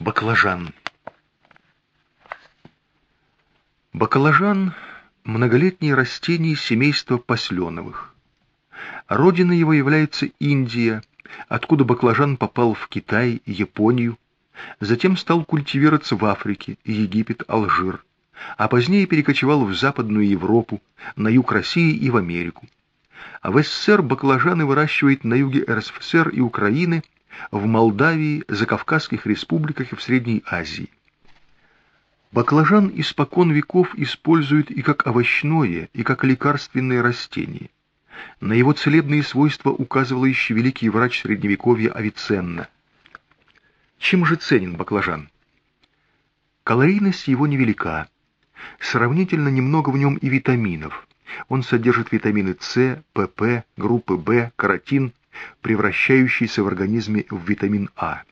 Баклажан. Баклажан – многолетнее растение семейства посленовых. Родиной его является Индия, откуда баклажан попал в Китай, Японию, затем стал культивироваться в Африке, Египет, Алжир, а позднее перекочевал в Западную Европу, на юг России и в Америку. А в СССР баклажаны выращивают на юге РСФСР и Украины – в Молдавии, Закавказских республиках и в Средней Азии. Баклажан испокон веков используют и как овощное, и как лекарственное растение. На его целебные свойства указывал еще великий врач Средневековья Авиценна. Чем же ценен баклажан? Калорийность его невелика. Сравнительно немного в нем и витаминов. Он содержит витамины С, ПП, группы В, каротин, превращающийся в организме в витамин А.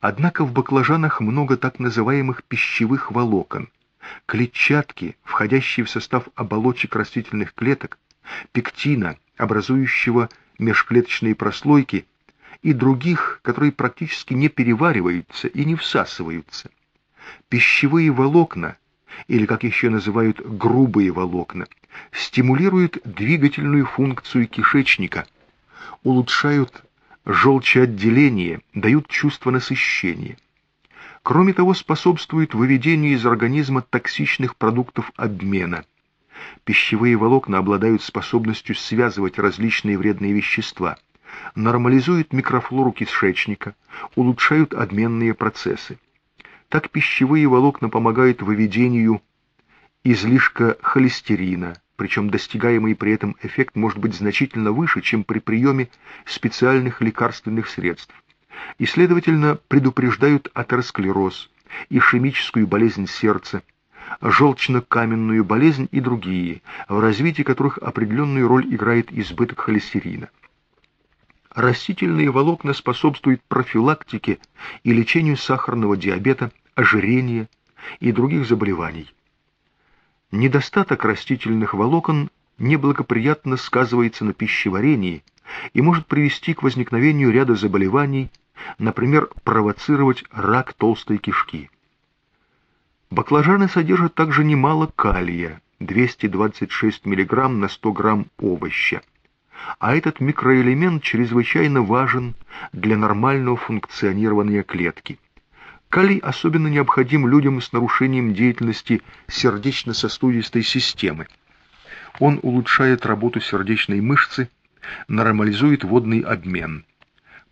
Однако в баклажанах много так называемых пищевых волокон, клетчатки, входящие в состав оболочек растительных клеток, пектина, образующего межклеточные прослойки, и других, которые практически не перевариваются и не всасываются. Пищевые волокна, или как еще называют грубые волокна, стимулируют двигательную функцию кишечника – улучшают желчеотделение, дают чувство насыщения. Кроме того, способствуют выведению из организма токсичных продуктов обмена. Пищевые волокна обладают способностью связывать различные вредные вещества, нормализуют микрофлору кишечника, улучшают обменные процессы. Так пищевые волокна помогают выведению излишка холестерина, причем достигаемый при этом эффект может быть значительно выше, чем при приеме специальных лекарственных средств, и, следовательно, предупреждают атеросклероз, ишемическую болезнь сердца, желчно-каменную болезнь и другие, в развитии которых определенную роль играет избыток холестерина. Растительные волокна способствуют профилактике и лечению сахарного диабета, ожирения и других заболеваний. Недостаток растительных волокон неблагоприятно сказывается на пищеварении и может привести к возникновению ряда заболеваний, например, провоцировать рак толстой кишки. Баклажаны содержат также немало калия, 226 мг на 100 г овоща, а этот микроэлемент чрезвычайно важен для нормального функционирования клетки. Калий особенно необходим людям с нарушением деятельности сердечно-сосудистой системы. Он улучшает работу сердечной мышцы, нормализует водный обмен.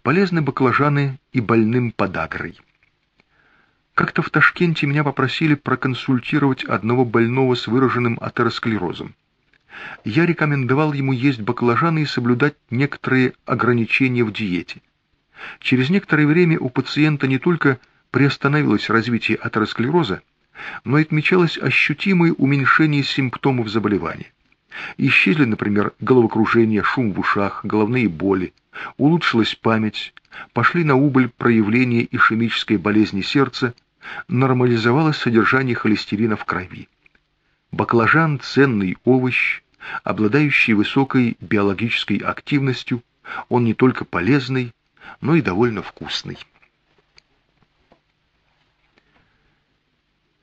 Полезны баклажаны и больным подагрой. Как-то в Ташкенте меня попросили проконсультировать одного больного с выраженным атеросклерозом. Я рекомендовал ему есть баклажаны и соблюдать некоторые ограничения в диете. Через некоторое время у пациента не только приостановилось развитие атеросклероза, но отмечалось ощутимое уменьшение симптомов заболевания. Исчезли, например, головокружение, шум в ушах, головные боли, улучшилась память, пошли на убыль проявления ишемической болезни сердца, нормализовалось содержание холестерина в крови. Баклажан – ценный овощ, обладающий высокой биологической активностью, он не только полезный, но и довольно вкусный.